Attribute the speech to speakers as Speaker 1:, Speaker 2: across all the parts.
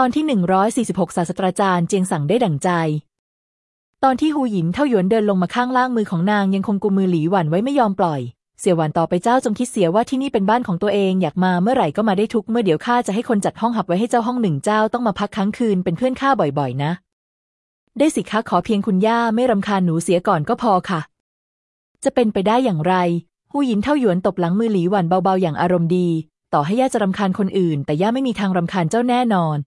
Speaker 1: ตอนที่ 146 ศาสตราจารย์เจียงสั่งได้ดั่งใจ ตอนที่หูหยินเท่าหยวนเดินลงมาข้างล่างมือของนางยังคงกุมมือหลีหวันไว้ไม่ยอมปล่อย เสี่ยหวันต่อไปเจ้าจงคิดเสียว่าที่นี่เป็นบ้านของตัวเองอยากมาเมื่อไหร่ก็มาได้ทุกเมื่อเดี๋ยวข้าจะให้คนจัดห้องหับไว้ให้เจ้าห้องหนึ่งเจ้าต้องมาพักค้างคืนเป็นเพื่อนข้าบ่อยๆ นะ ได้สิคะขอเพียงคุณย่าไม่รำคาญหนูเสียก่อนก็พอค่ะ จะเป็นไปได้อย่างไรหูหยินเท่าหยวนตบหลังมือหลีหวันเบาๆอย่างอารมณ์ดี ต่อให้ย่าจะรำคาญคนอื่น แต่ย่าไม่มีทางรำคาญเจ้าแน่นอน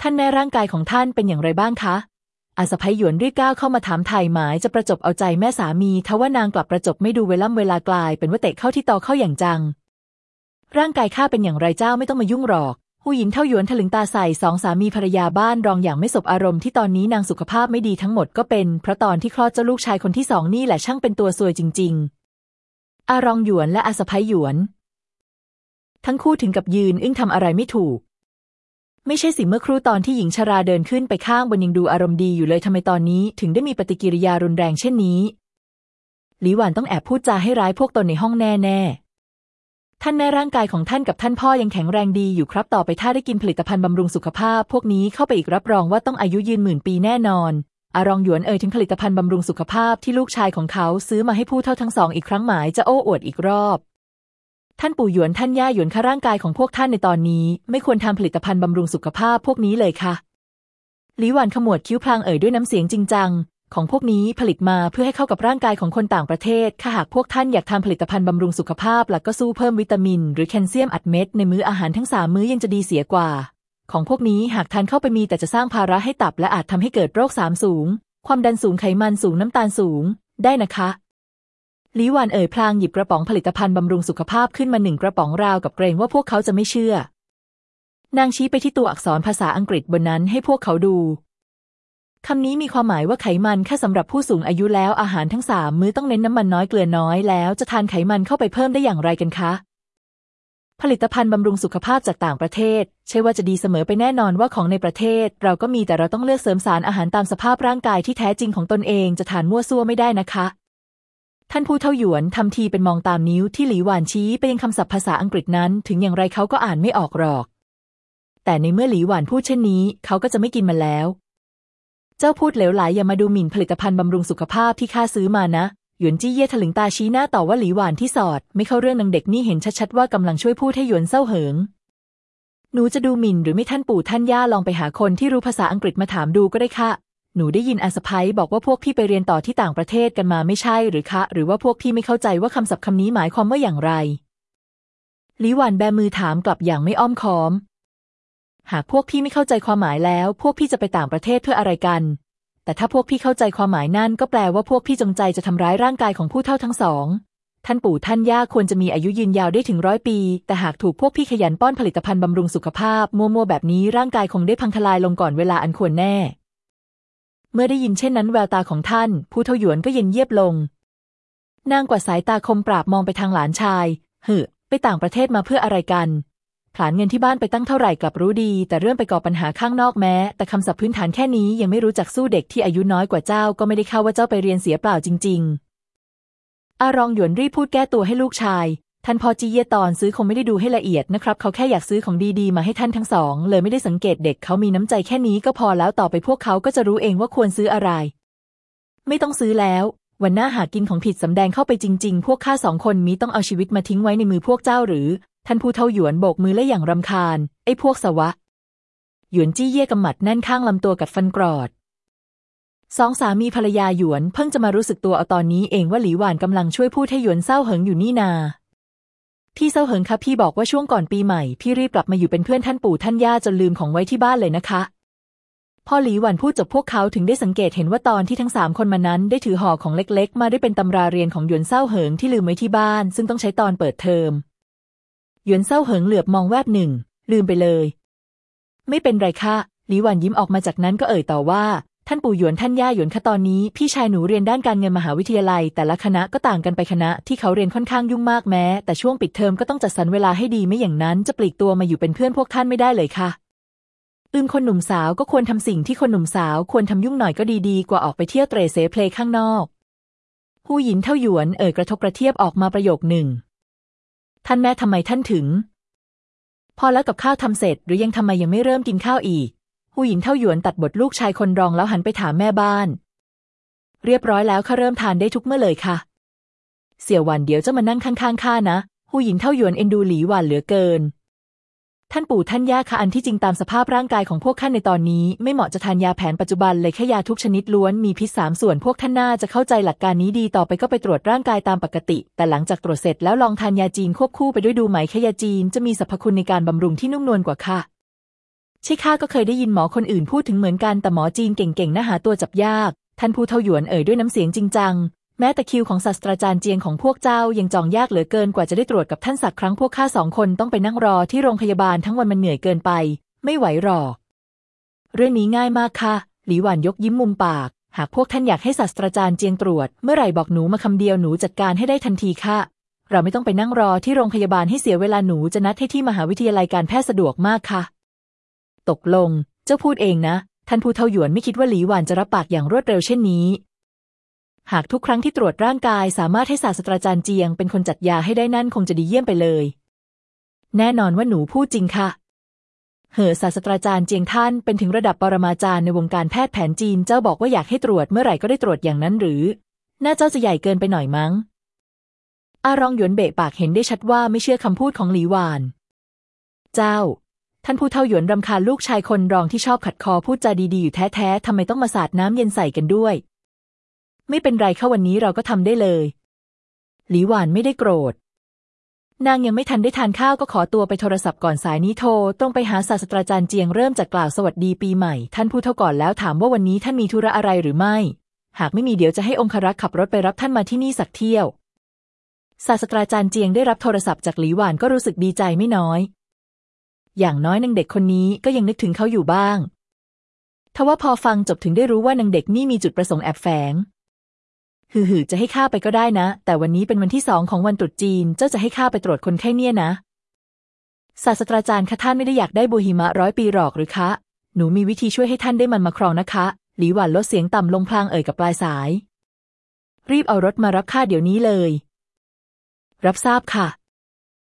Speaker 1: ท่านแม่ร่างกายของท่านเป็นอย่างไรบ้างคะ อาสะพยหยวนรีก้าวเข้ามาถามไถ่หมายจะประจบเอาใจแม่สามีทว่านางกลับประจบไม่ดูเวล่ำเวลากลายเป็นว่าเตะเข้าที่ตอเข้าอย่างจัง ร่างกายข้าเป็นอย่างไรเจ้าไม่ต้องมายุ่งหรอกหูหยินเท่าหยวนถลึงตาใส่สองสามีภรรยาบ้านรองอย่างไม่สบอารมณ์ที่ตอนนี้นางสุขภาพไม่ดีทั้งหมดก็เป็นเพราะตอนที่คลอดเจ้าลูกชายคนที่สองนี่แหละช่างเป็นตัวซวยจริง ๆ อารองหยวนและอาสะพยหยวน ทั้งคู่ถึงกับยืนอึ้งทำอะไรไม่ถูก ไม่ใช่สิเมื่อครู่ตอนที่หญิงชราเดินขึ้นไปข้างบนยังดูอารมณ์ดีอยู่เลยทำไมตอนนี้ ถึงได้มีปฏิกิริยารุนแรงเช่นนี้ หลีหวานต้องแอบพูดจาให้ร้ายพวกตนในห้องแน่ๆท่านแม่ร่างกายของท่านกับท่านพ่อยังแข็งแรงดีอยู่ครับต่อไปถ้าได้กินผลิตภัณฑ์บำรุงสุขภาพ พวกนี้เข้าไปอีกรับรองว่าต้องอายุยืนหมื่นปีแน่นอน อารองหยวนเอ่ยถึงผลิตภัณฑ์บำรุงสุขภาพที่ลูกชายของเขาซื้อมาให้ผู้เท่าทั้งสองอีกครั้งหมายจะโอ้อวดอีกรอบ ท่านปู่หยวนท่านย่าหยวนค่าร่างกายของพวกท่านในตอนนี้ ไม่ควรทำผลิตภัณฑ์บำรุงสุขภาพพวกนี้เลยค่ะหลีหวันขมวดคิ้วพลางเอ่ยด้วยน้ำเสียงจริงจังของพวกนี้ผลิตมาเพื่อให้เข้ากับร่างกายของคนต่างประเทศ ถ้าหากพวกท่านอยากทำผลิตภัณฑ์บำรุงสุขภาพหลักก็สู้เพิ่มวิตามิน หรือแคลเซียมอัดเม็ดในมื้ออาหารทั้งสามมื้อยังจะดีเสียกว่า ของพวกนี้หากทานเข้าไปมีแต่จะสร้างภาระให้ตับและอาจทำให้เกิดโรคสามสูง ความดันสูงไขมันสูงน้ำตาลสูง ได้นะคะ ลีหวานเอ่ยพลางหยิบกระป๋องผลิตภัณฑ์บำรุงสุขภาพขึ้นมาหนึ่งกระป๋องราวกับเกรงว่าพวกเขาจะไม่เชื่อ นางชี้ไปที่ตัวอักษรภาษาอังกฤษบนนั้นให้พวกเขาดูคำนี้มีความหมายว่าไขมันแค่สำหรับผู้สูงอายุแล้วอาหารทั้งสามมื้อต้องเน้นน้ำมันน้อยเกลือน้อยแล้วจะทานไขมันเข้าไปเพิ่มได้อย่างไรกันคะ ผลิตภัณฑ์บำรุงสุขภาพจากต่างประเทศ ใช่ว่าจะดีเสมอไปแน่นอนว่าของในประเทศ เราก็มีแต่เราต้องเลือกเสริมสารอาหารตามสภาพร่างกายที่แท้จริงของตนเองจะทานมั่วซั่วไม่ได้นะคะ ท่านผู้เท่าหยวนทำทีเป็นมองตามนิ้วที่หลีหวานชี้ไปยังคำศัพท์ภาษาอังกฤษนั้น ถึงอย่างไรเขาก็อ่านไม่ออกหรอก แต่ในเมื่อหลีหวานพูดเช่นนี้ เขาก็จะไม่กินมันแล้ว เจ้าพูดเหลวไหลอย่ามาดูหมิ่นผลิตภัณฑ์บำรุงสุขภาพที่ข้าซื้อมานะหยวนจี้เย่ถลึงตาชี้หน้าต่อว่าหลีหวานที่สอด ไม่เข้าเรื่องนางเด็กนี่เห็นชัดๆว่ากำลังช่วยพูดให้หยวนเศร้าเหิงหนูจะดูหมิ่นหรือไม่ท่านปู่ท่านย่าลองไปหาคนที่รู้ภาษาอังกฤษมาถามดูก็ได้ค่ะ หนูได้ยินอาสะพ้ยบอกว่าพวกพี่ไปเรียนต่อที่ต่างประเทศกันมาไม่ใช่หรือคะ หรือว่าพวกพี่ไม่เข้าใจว่าคำศัพท์คำนี้หมายความว่าอย่างไรลีหวานแบมือถามกลับอย่างไม่อ้อมค้อม หากพวกพี่ไม่เข้าใจความหมายแล้ว พวกพี่จะไปต่างประเทศเพื่ออะไรกัน แต่ถ้าพวกพี่เข้าใจความหมายนั่นก็แปลว่าพวกพี่จงใจจะทำร้ายร่างกายของผู้เฒ่าทั้งสองท่านปู่ท่านย่าควรจะมีอายุยืนยาวได้ถึงร้อยปี แต่หากถูกพวกพี่ขยันป้อนผลิตภัณฑ์บำรุงสุขภาพ มัวๆแบบนี้ร่างกายคงได้พังทลายลงก่อนเวลาอันควรแน่ เมื่อได้ยินเช่นนั้นแววตาของท่านผู้เฒ่าหยวนก็เย็นเยียบลง นางกว่าสายตาคมปราบมองไปทางหลานชายเฮ้ไปต่างประเทศมาเพื่ออะไรกันผลานเงินที่บ้านไปตั้งเท่าไหร่กลับรู้ดี แต่เรื่องไปก่อปัญหาข้างนอกแม้ แต่คำศัพท์พื้นฐานแค่นี้ยังไม่รู้จักสู้เด็กที่อายุน้อยกว่าเจ้าก็ไม่ได้เข้าว่าเจ้าไปเรียนเสียเปล่าจริง ๆ อารองหยวนรีบพูดแก้ตัวให้ลูกชาย ท่านพอจีเยตอนซื้อคงไม่ได้ดูให้ละเอียดนะครับ เขาแค่อยากซื้อของดีๆ มาให้ท่านทั้งสอง เลยไม่ได้สังเกตเด็กเขามีน้ำใจแค่นี้ก็พอแล้วต่อไปพวกเขาก็จะรู้เองว่าควรซื้ออะไร ไม่ต้องซื้อแล้ว วันหน้าหากกินของผิดสำแดงเข้าไปจริง ๆ พวกข้าสองคนมีต้องเอาชีวิตมาทิ้งไว้ในมือพวกเจ้าหรือ ท่านผู้เท่าหยวนโบกมือและอย่างรำคาญ ไอ้พวกสวะ หยวนจี้เย่กำหมัดแน่นข้างลำตัวกัดฟันกรอดสองสามีภรรยาหยวนเพิ่งจะมารู้สึกตัวเอาตอนนี้เองว่าหลีหวานกำลังช่วยพูดให้หยวนเศร้าเหิงอยู่นี่นา พี่เศร้าเหิงคะพี่บอกว่าช่วงก่อนปีใหม่ พี่รีบกลับมาอยู่เป็นเพื่อนท่านปู่ท่านย่าจนลืมของไว้ที่บ้านเลยนะคะพอหลีหวันพูดจบพวกเขาถึงได้สังเกตเห็นว่าตอนที่ทั้งสามคนมานั้นได้ถือห่อของเล็กๆ มาได้เป็นตำราเรียนของหยวนเศร้าเหิงที่ลืมไว้ที่บ้าน ซึ่งต้องใช้ตอนเปิดเทอมหยวนเศร้าเหิงเหลือบมองแวบหนึ่ง ลืมไปเลย ไม่เป็นไรค่ะหลีหวันยิ้มออกมาจากนั้นก็เอ่ยต่อว่า ท่านปู่หยวนท่านย่าหยวนคะตอนนี้ พี่ชายหนูเรียนด้านการเงินมหาวิทยาลัย แต่ละคณะก็ต่างกันไปคณะที่เขาเรียนค่อนข้างยุ่งมากแม้ แต่ช่วงปิดเทอมก็ต้องจัดสรรเวลาให้ดีไม่อย่างนั้นจะปลีกตัวมาอยู่เป็นเพื่อนพวกท่านไม่ได้เลยค่ะอืมคนหนุ่มสาวก็ควรทำสิ่งที่คนหนุ่มสาวควรทำยุ่งหน่อยก็ดีๆกว่าออกไปเที่ยวเตรเสเพลข้างนอกหูหยินเท่าหยวนเอ่ยกระทบกระเทียบออกมาประโยคหนึ่งท่านแม่ทำไมท่านถึง พอแล้วกับข้าวทำเสร็จหรือยังทำไมยังไม่เริ่มกินข้าวอีก หูหยินเท่าหยวนตัดบทลูกชายคนรองแล้วหันไปถามแม่บ้าน เรียบร้อยแล้วข้าเริ่มทานได้ทุกเมื่อเลยค่ะ เสี่ยวหวันเดี๋ยวจะมานั่งข้างๆข้านะหูหยินเท่าหยวนเอ็นดูหลีหวานเหลือเกิน ท่านปู่ท่านย่าคะอันที่จริงตามสภาพร่างกายของพวกท่านในตอนนี้ ไม่เหมาะจะทานยาแผนปัจจุบันเลยแค่ยาทุกชนิดล้วนมีพิษสามส่วนพวกท่านน่าจะเข้าใจหลักการนี้ดีต่อไปก็ไปตรวจร่างกายตามปกติ แต่หลังจากตรวจเสร็จแล้วลองทานยาจีนควบคู่ไปด้วยดูไหมแค่ยาจีนจะมีสรรพคุณในการบำรุงที่นุ่มนวลกว่าค่ะ ใช่ข้าก็เคยได้ยินหมอคนอื่นพูดถึงเหมือนกันแต่หมอจีนเก่งๆนะหาตัวจับยาก ท่านผู้เทาหยวนเอ่ยด้วยน้ำเสียงจริงจัง แม้แต่คิวของศาสตราจารย์เจียงของพวกเจ้ายังจองยากเหลือเกินกว่าจะได้ตรวจกับท่านสักครั้งพวกข้าสองคนต้องไปนั่งรอที่โรงพยาบาลทั้งวันมันเหนื่อยเกินไป ไม่ไหวหรอก เรื่องนี้ง่ายมากค่ะ หลีหวานยกยิ้มมุมปาก หากพวกท่านอยากให้ศาสตราจารย์เจียงตรวจ เมื่อไหร่บอกหนูมาคำเดียวหนูจัดการให้ได้ทันทีค่ะ เราไม่ต้องไปนั่งรอที่โรงพยาบาลให้เสียเวลาหนูจะนัดให้ที่มหาวิทยาลัยการแพทย์สะดวกมากค่ะ ตกลง เจ้าพูดเองนะ ท่านผู้เทาหยวนไม่คิดว่าหลีหวานจะรับปากอย่างรวดเร็วเช่นนี้ หากทุกครั้งที่ตรวจร่างกายสามารถให้ศาสตราจารย์เจียง เป็นคนจัดยาให้ได้นั่นคงจะดีเยี่ยมไปเลย แน่นอนว่าหนูพูดจริงค่ะ เหอศาสตราจารย์เจียงท่านเป็นถึงระดับปรมาจารย์ในวงการแพทย์แผนจีน เจ้าบอกว่าอยากให้ตรวจเมื่อไหร่ก็ได้ตรวจอย่างนั้นหรือ หน่าเจ้าจะใหญ่เกินไปหน่อยมั้ง อารองหยวนเบะปากเห็นได้ชัดว่าไม่เชื่อคำพูดของหลีหวาน เจ้า ท่านผู้เท่าหยวนรำคาญลูกชายคนรองที่ชอบขัดคอพูดจาดีๆอยู่แท้ๆทำไมต้องมาสาดน้ำเย็นใส่กันด้วย ไม่เป็นไรเข้าวันนี้เราก็ทำได้เลย หลีหวานไม่ได้โกรธ นางยังไม่ทันได้ทานข้าวก็ขอตัวไปโทรศัพท์ก่อนสายนี้โทรตรงไปหาศาสตราจารย์เจียงเริ่มจากกล่าวสวัสดีปีใหม่ ท่านผู้เท่าก่อนแล้วถามว่าวันนี้ท่านมีธุระอะไรหรือไม่ หากไม่มีเดี๋ยวจะให้องครักษ์ขับรถไปรับท่านมาที่นี่สักเที่ยวศาสตราจารย์เจียงได้รับโทรศัพท์จากหลีหวานก็รู้สึกดีใจไม่น้อย อย่างน้อยนางเด็กคนนี้ก็ยังนึกถึงเขาอยู่บ้าง ทว่าพอฟังจบถึงได้รู้ว่านางเด็กนี่มีจุดประสงค์แอบแฝง หือหือจะให้ข้าไปก็ได้นะ แต่วันนี้เป็นวันที่สองของวันตรุษจีน เจ้าจะให้ข้าไปตรวจคนไข้เนี่ยนะ ศาสตราจารย์คะท่านไม่ได้อยากได้บุหิมะร้อยปีหรอกหรือคะ หนูมีวิธีช่วยให้ท่านได้มันมาครองนะคะ หลีหวันลดเสียงต่ำลงพลางเอ่ยกับปลายสาย รีบเอารถมารับข้าเดี๋ยวนี้เลย รับทราบค่ะ